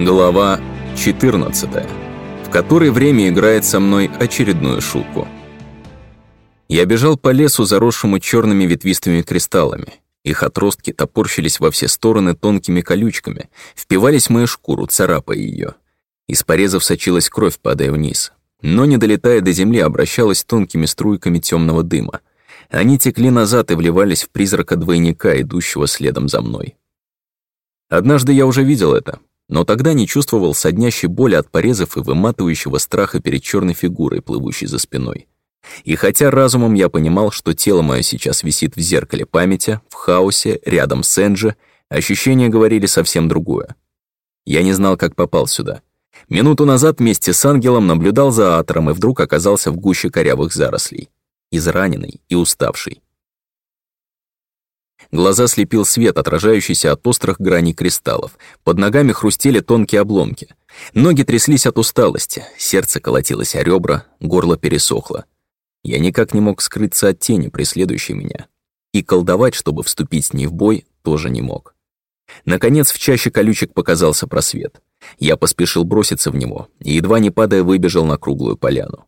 Глава 14, в которой время играет со мной очередную шутку. Я бежал по лесу, заросшему черными ветвистыми кристаллами. Их отростки топорщились во все стороны тонкими колючками, впивались в мою шкуру, царапая ее. Из порезов сочилась кровь, падая вниз. Но, не долетая до земли, обращалась тонкими струйками темного дыма. Они текли назад и вливались в призрака двойника, идущего следом за мной. Однажды я уже видел это, но тогда не чувствовал соднящей боли от порезов и выматывающего страха перед черной фигурой, плывущей за спиной. И хотя разумом я понимал, что тело мое сейчас висит в зеркале памяти, в хаосе, рядом с Энджи, ощущения говорили совсем другое. Я не знал, как попал сюда. Минуту назад вместе с ангелом наблюдал за атором и вдруг оказался в гуще корявых зарослей. Израненный и уставший. Глаза слепил свет, отражающийся от острых граней кристаллов. Под ногами хрустели тонкие обломки. Ноги тряслись от усталости, сердце колотилось о ребра, горло пересохло. Я никак не мог скрыться от тени, преследующей меня. И колдовать, чтобы вступить с ней в бой, тоже не мог. Наконец в чаще колючек показался просвет. Я поспешил броситься в него и, едва не падая, выбежал на круглую поляну.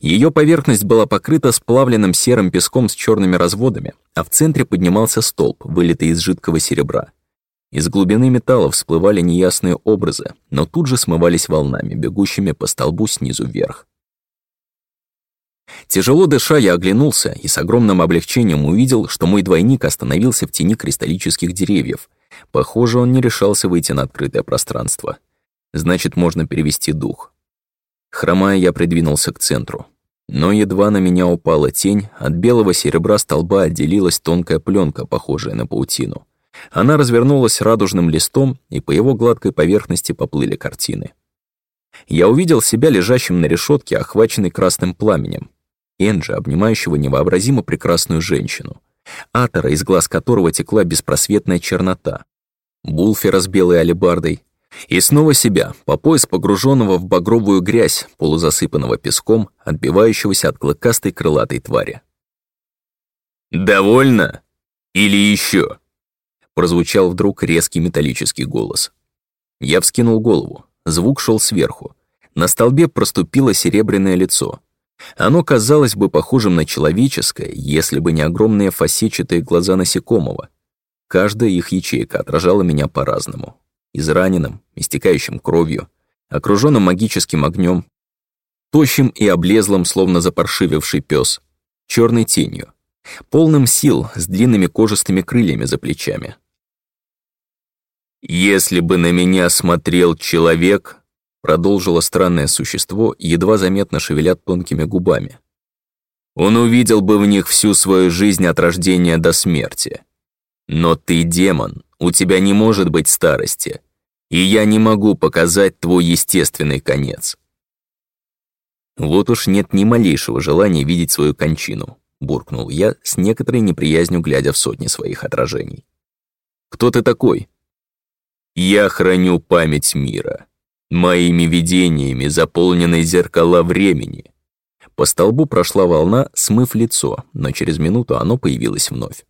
Ее поверхность была покрыта сплавленным серым песком с черными разводами, а в центре поднимался столб, вылитый из жидкого серебра. Из глубины металла всплывали неясные образы, но тут же смывались волнами, бегущими по столбу снизу вверх. Тяжело дыша, я оглянулся и с огромным облегчением увидел, что мой двойник остановился в тени кристаллических деревьев. Похоже, он не решался выйти на открытое пространство. Значит, можно перевести дух. Хромая, я придвинулся к центру. Но едва на меня упала тень, от белого серебра столба отделилась тонкая пленка, похожая на паутину. Она развернулась радужным листом, и по его гладкой поверхности поплыли картины. Я увидел себя лежащим на решетке, охваченный красным пламенем. Энджи, обнимающего невообразимо прекрасную женщину. Атора, из глаз которого текла беспросветная чернота. Булфера с белой алебардой, и снова себя, по пояс погруженного в багровую грязь, полузасыпанного песком, отбивающегося от клыкастой крылатой твари. «Довольно? Или еще?» Прозвучал вдруг резкий металлический голос. Я вскинул голову. Звук шел сверху. На столбе проступило серебряное лицо. Оно казалось бы похожим на человеческое, если бы не огромные фасетчатые глаза насекомого. Каждая их ячейка отражала меня по-разному израненным, истекающим кровью, окруженным магическим огнем, тощим и облезлым, словно запаршививший пес, черной тенью, полным сил, с длинными кожистыми крыльями за плечами. «Если бы на меня смотрел человек», продолжило странное существо, едва заметно шевеля тонкими губами. «Он увидел бы в них всю свою жизнь от рождения до смерти. Но ты демон, у тебя не может быть старости, и я не могу показать твой естественный конец. Вот уж нет ни малейшего желания видеть свою кончину, буркнул я с некоторой неприязнью, глядя в сотни своих отражений. Кто ты такой? Я храню память мира. Моими видениями заполнены зеркала времени. По столбу прошла волна, смыв лицо, но через минуту оно появилось вновь.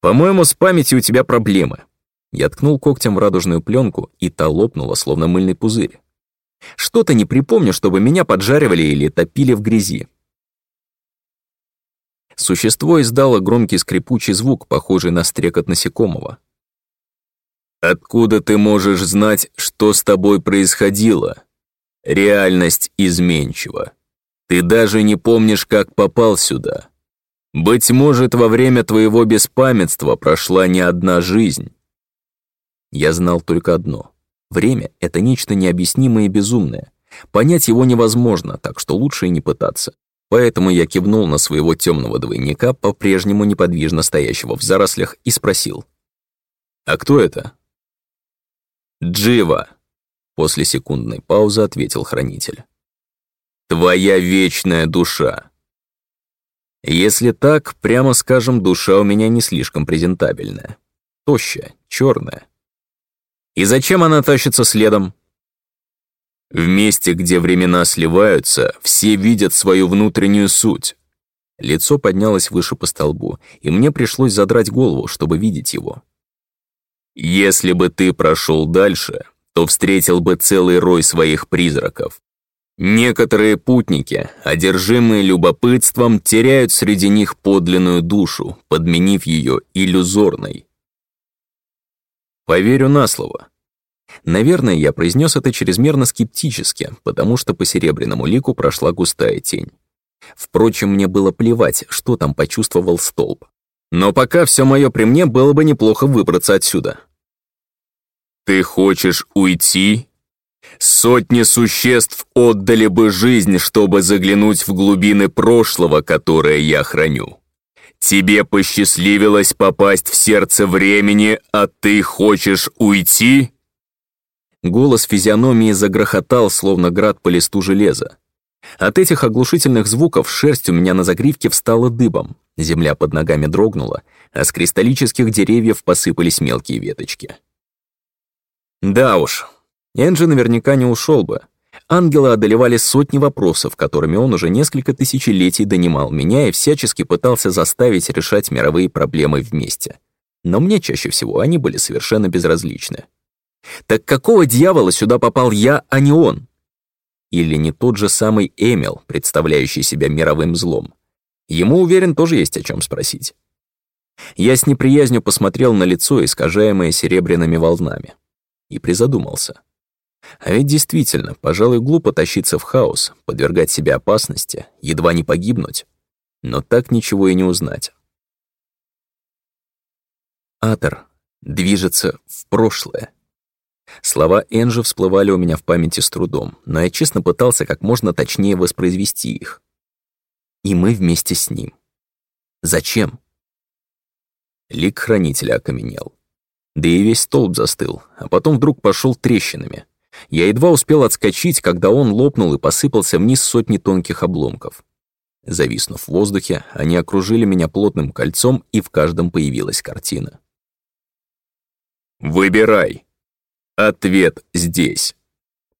«По-моему, с памятью у тебя проблемы». Я ткнул когтем в радужную пленку, и та лопнула, словно мыльный пузырь. Что-то не припомню, чтобы меня поджаривали или топили в грязи. Существо издало громкий скрипучий звук, похожий на стрекот насекомого. «Откуда ты можешь знать, что с тобой происходило? Реальность изменчива. Ты даже не помнишь, как попал сюда. Быть может, во время твоего беспамятства прошла не одна жизнь. Я знал только одно. Время — это нечто необъяснимое и безумное. Понять его невозможно, так что лучше и не пытаться. Поэтому я кивнул на своего темного двойника, по-прежнему неподвижно стоящего в зарослях, и спросил. «А кто это?» «Джива», — после секундной паузы ответил хранитель. «Твоя вечная душа. Если так, прямо скажем, душа у меня не слишком презентабельная. Тощая, черная. И зачем она тащится следом? В месте, где времена сливаются, все видят свою внутреннюю суть. Лицо поднялось выше по столбу, и мне пришлось задрать голову, чтобы видеть его. Если бы ты прошел дальше, то встретил бы целый рой своих призраков. Некоторые путники, одержимые любопытством, теряют среди них подлинную душу, подменив ее иллюзорной. Поверю на слово. Наверное, я произнес это чрезмерно скептически, потому что по серебряному лику прошла густая тень. Впрочем, мне было плевать, что там почувствовал столб. Но пока все мое при мне, было бы неплохо выбраться отсюда. «Ты хочешь уйти?» Сотни существ отдали бы жизнь, чтобы заглянуть в глубины прошлого, которое я храню. Тебе посчастливилось попасть в сердце времени, а ты хочешь уйти?» Голос физиономии загрохотал, словно град по листу железа. От этих оглушительных звуков шерсть у меня на загривке встала дыбом, земля под ногами дрогнула, а с кристаллических деревьев посыпались мелкие веточки. Да уж, Энджи наверняка не ушел бы. Ангела одолевали сотни вопросов, которыми он уже несколько тысячелетий донимал меня и всячески пытался заставить решать мировые проблемы вместе. Но мне чаще всего они были совершенно безразличны. Так какого дьявола сюда попал я, а не он? Или не тот же самый Эмил, представляющий себя мировым злом? Ему, уверен, тоже есть о чем спросить. Я с неприязнью посмотрел на лицо, искажаемое серебряными волнами, и призадумался. А ведь действительно, пожалуй, глупо тащиться в хаос, подвергать себя опасности, едва не погибнуть. Но так ничего и не узнать. Атор движется в прошлое. Слова Энжи всплывали у меня в памяти с трудом, но я честно пытался как можно точнее воспроизвести их. И мы вместе с ним. Зачем? Лик хранителя окаменел. Да и весь столб застыл, а потом вдруг пошел трещинами. Я едва успел отскочить, когда он лопнул и посыпался вниз сотни тонких обломков. Зависнув в воздухе, они окружили меня плотным кольцом, и в каждом появилась картина. «Выбирай! Ответ здесь!»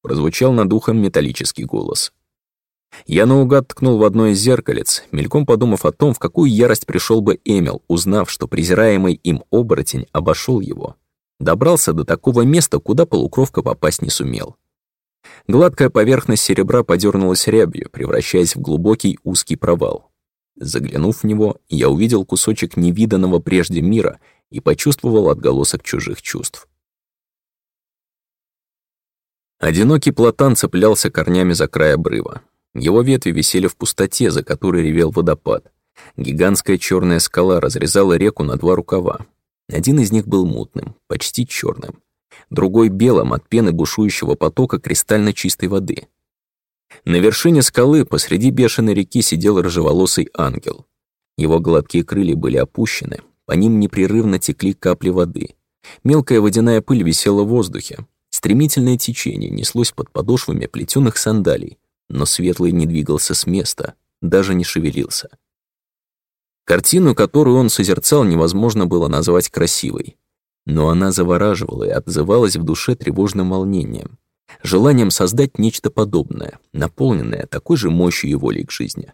Прозвучал над ухом металлический голос. Я наугад ткнул в одно из зеркалец, мельком подумав о том, в какую ярость пришел бы Эмил, узнав, что презираемый им оборотень обошел его. Добрался до такого места, куда полукровка попасть не сумел. Гладкая поверхность серебра подернулась рябью, превращаясь в глубокий узкий провал. Заглянув в него, я увидел кусочек невиданного прежде мира и почувствовал отголосок чужих чувств. Одинокий платан цеплялся корнями за край обрыва. Его ветви висели в пустоте, за которой ревел водопад. Гигантская черная скала разрезала реку на два рукава, один из них был мутным, почти черным, другой белым от пены бушующего потока кристально чистой воды. На вершине скалы посреди бешеной реки сидел рыжеволосый ангел. Его гладкие крылья были опущены, по ним непрерывно текли капли воды. Мелкая водяная пыль висела в воздухе. Стремительное течение неслось под подошвами плетеных сандалий, но светлый не двигался с места, даже не шевелился. Картину, которую он созерцал, невозможно было назвать красивой. Но она завораживала и отзывалась в душе тревожным волнением, желанием создать нечто подобное, наполненное такой же мощью и волей к жизни.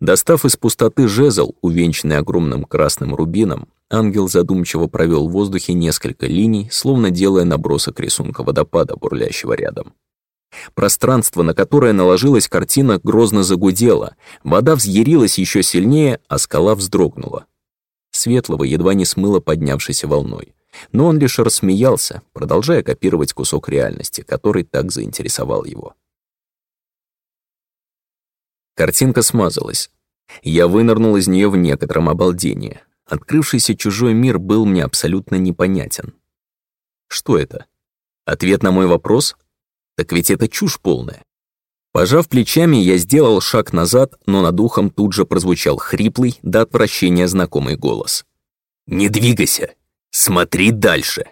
Достав из пустоты жезл, увенчанный огромным красным рубином, ангел задумчиво провел в воздухе несколько линий, словно делая набросок рисунка водопада, бурлящего рядом. Пространство, на которое наложилась картина, грозно загудело, вода взъярилась еще сильнее, а скала вздрогнула. Светлого едва не смыло поднявшейся волной. Но он лишь рассмеялся, продолжая копировать кусок реальности, который так заинтересовал его. Картинка смазалась. Я вынырнул из нее в некотором обалдении. Открывшийся чужой мир был мне абсолютно непонятен. Что это? Ответ на мой вопрос? Так ведь это чушь полная. Пожав плечами, я сделал шаг назад, но над ухом тут же прозвучал хриплый, до отвращения знакомый голос. «Не двигайся! Смотри дальше!»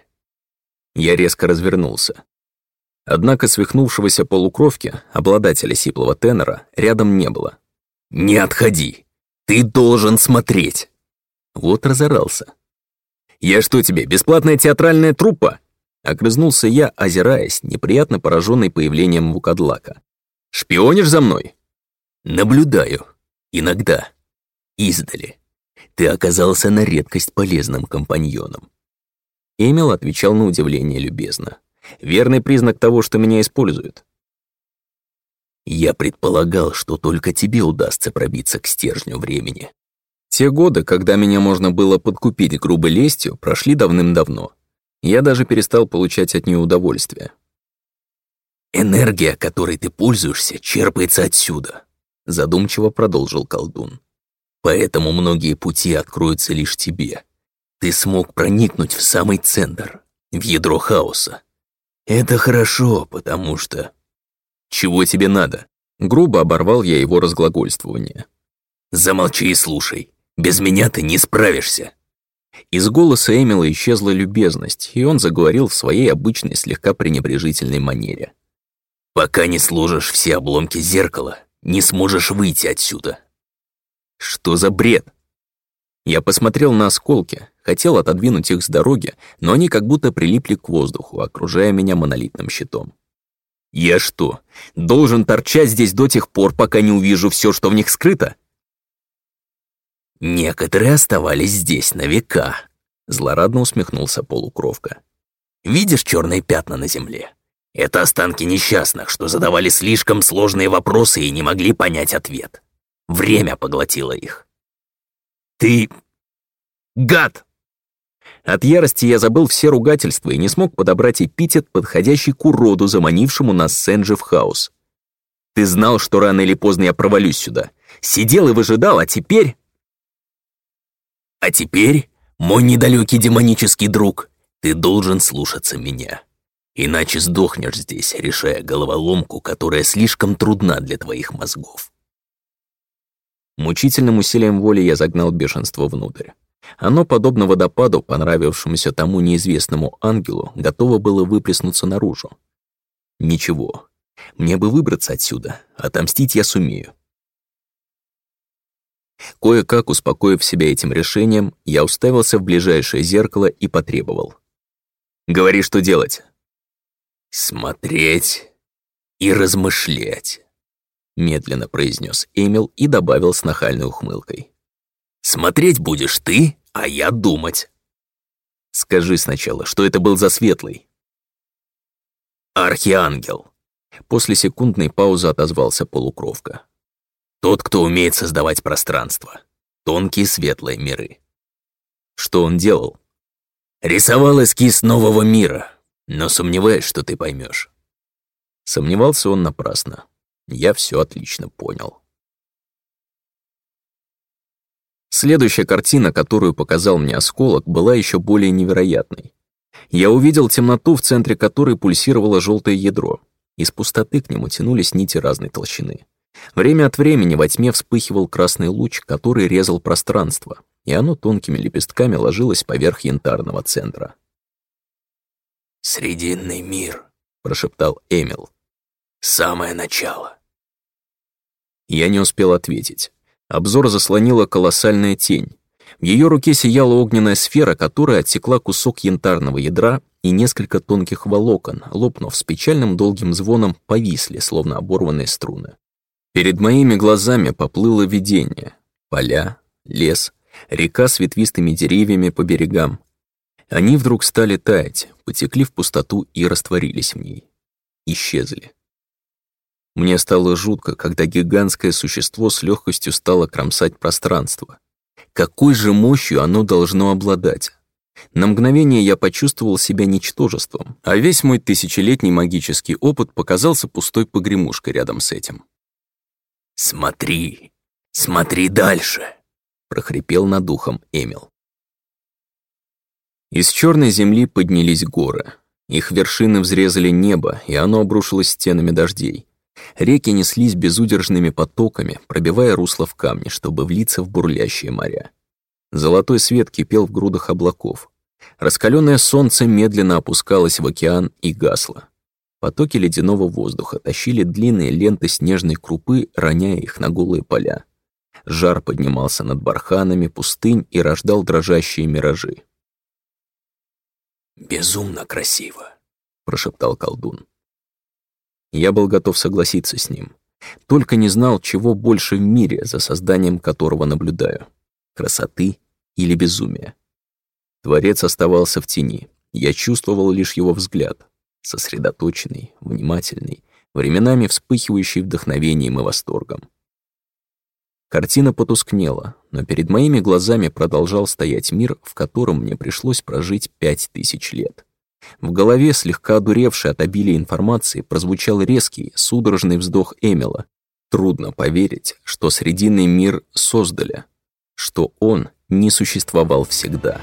Я резко развернулся. Однако свихнувшегося полукровки, обладателя сиплого тенора, рядом не было. «Не отходи! Ты должен смотреть!» Вот разорался. «Я что тебе, бесплатная театральная труппа?» Огрызнулся я, озираясь, неприятно пораженный появлением Вукадлака. «Шпионишь за мной?» «Наблюдаю. Иногда. Издали. Ты оказался на редкость полезным компаньоном». Эмил отвечал на удивление любезно. Верный признак того, что меня используют. Я предполагал, что только тебе удастся пробиться к стержню времени. Те годы, когда меня можно было подкупить грубой лестью, прошли давным-давно. Я даже перестал получать от нее удовольствие. «Энергия, которой ты пользуешься, черпается отсюда», — задумчиво продолжил колдун. «Поэтому многие пути откроются лишь тебе. Ты смог проникнуть в самый центр, в ядро хаоса. Это хорошо, потому что...» «Чего тебе надо?» Грубо оборвал я его разглагольствование. «Замолчи и слушай. Без меня ты не справишься». Из голоса Эмила исчезла любезность, и он заговорил в своей обычной слегка пренебрежительной манере. Пока не сложишь все обломки зеркала, не сможешь выйти отсюда. Что за бред? Я посмотрел на осколки, хотел отодвинуть их с дороги, но они как будто прилипли к воздуху, окружая меня монолитным щитом. Я что, должен торчать здесь до тех пор, пока не увижу все, что в них скрыто? Некоторые оставались здесь на века, злорадно усмехнулся полукровка. Видишь черные пятна на земле? Это останки несчастных, что задавали слишком сложные вопросы и не могли понять ответ. Время поглотило их. «Ты... гад!» От ярости я забыл все ругательства и не смог подобрать эпитет, подходящий к уроду, заманившему нас с Энджи в хаос. «Ты знал, что рано или поздно я провалюсь сюда. Сидел и выжидал, а теперь...» «А теперь, мой недалекий демонический друг, ты должен слушаться меня». Иначе сдохнешь здесь, решая головоломку, которая слишком трудна для твоих мозгов. Мучительным усилием воли я загнал бешенство внутрь. Оно, подобно водопаду, понравившемуся тому неизвестному ангелу, готово было выплеснуться наружу. Ничего, мне бы выбраться отсюда, отомстить я сумею. Кое-как успокоив себя этим решением, я уставился в ближайшее зеркало и потребовал. «Говори, что делать!» «Смотреть и размышлять», — медленно произнес Эмил и добавил с нахальной ухмылкой. «Смотреть будешь ты, а я думать». «Скажи сначала, что это был за светлый?» «Архиангел», — после секундной паузы отозвался полукровка. «Тот, кто умеет создавать пространство, тонкие светлые миры». «Что он делал?» «Рисовал эскиз нового мира», но сомневаюсь, что ты поймешь. Сомневался он напрасно. Я все отлично понял. Следующая картина, которую показал мне осколок, была еще более невероятной. Я увидел темноту, в центре которой пульсировало желтое ядро. Из пустоты к нему тянулись нити разной толщины. Время от времени во тьме вспыхивал красный луч, который резал пространство, и оно тонкими лепестками ложилось поверх янтарного центра. «Срединный мир», — прошептал Эмил. «Самое начало». Я не успел ответить. Обзор заслонила колоссальная тень. В ее руке сияла огненная сфера, которая отсекла кусок янтарного ядра, и несколько тонких волокон, лопнув с печальным долгим звоном, повисли, словно оборванные струны. Перед моими глазами поплыло видение. Поля, лес, река с ветвистыми деревьями по берегам, они вдруг стали таять, потекли в пустоту и растворились в ней. Исчезли. Мне стало жутко, когда гигантское существо с легкостью стало кромсать пространство. Какой же мощью оно должно обладать? На мгновение я почувствовал себя ничтожеством, а весь мой тысячелетний магический опыт показался пустой погремушкой рядом с этим. «Смотри, смотри дальше!» — прохрипел над ухом Эмил. Из черной земли поднялись горы. Их вершины взрезали небо, и оно обрушилось стенами дождей. Реки неслись безудержными потоками, пробивая русло в камне, чтобы влиться в бурлящие моря. Золотой свет кипел в грудах облаков. Раскаленное солнце медленно опускалось в океан и гасло. Потоки ледяного воздуха тащили длинные ленты снежной крупы, роняя их на голые поля. Жар поднимался над барханами пустынь и рождал дрожащие миражи. «Безумно красиво», — прошептал колдун. Я был готов согласиться с ним. Только не знал, чего больше в мире, за созданием которого наблюдаю. Красоты или безумия. Творец оставался в тени, Я чувствовал лишь его взгляд, сосредоточенный, внимательный, временами вспыхивающий вдохновением и восторгом. Картина потускнела, но перед моими глазами продолжал стоять мир, в котором мне пришлось прожить пять тысяч лет. В голове, слегка одуревший от обилия информации, прозвучал резкий, судорожный вздох Эмила. Трудно поверить, что Срединный мир создали, что он не существовал всегда.